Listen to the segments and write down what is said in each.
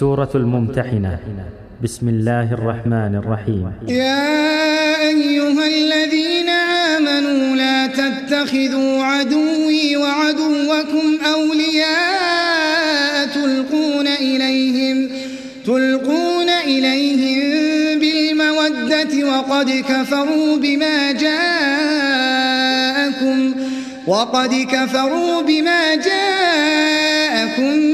سورة الممتحنة. بسم الله الرحمن الرحيم. يا أيها الذين آمنوا لا تتخذوا عدوي وعدوكم أولياء تلقون إليهم تلقون إليهم بالمودة وقد كفروا بما جاءكم وقد كفروا بما جاءكم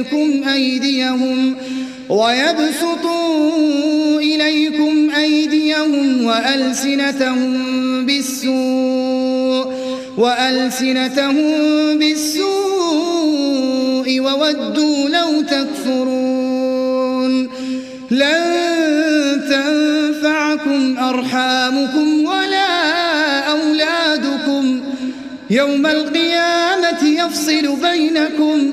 إليكم أيديهم ويبسطوا إليكم أيديهم وألسنتهم بالسوء وألسنتهم بالسوء وودوا لو تكفرون لن تنفعكم أرحامكم ولا أولادكم يوم القيامة يفصل بينكم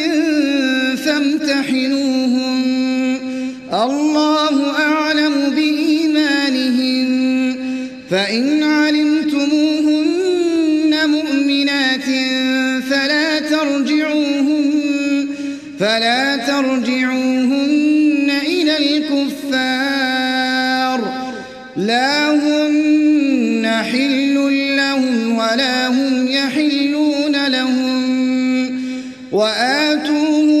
فامتحنوهم. الله أعلم بإيمانهم. فإن علمتموهن مؤمنات فلا ترجعوهن فلا ترجعوهن إلى الكفار. لا هن حل لهم ولا هم يحلون لهم. وآتوهم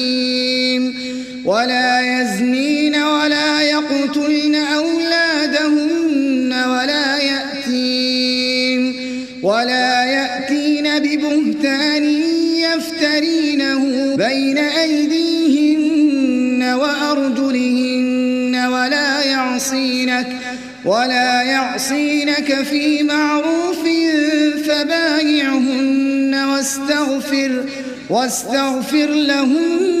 ولا يزنين ولا يقتلن أولادهن ولا يأتين ولا يأتين ببهتان يفترينه بين أيديهن وأرجلهن ولا يعصينك ولا يعصينك في معروف فبايعهن واستغفر واستغفر لهن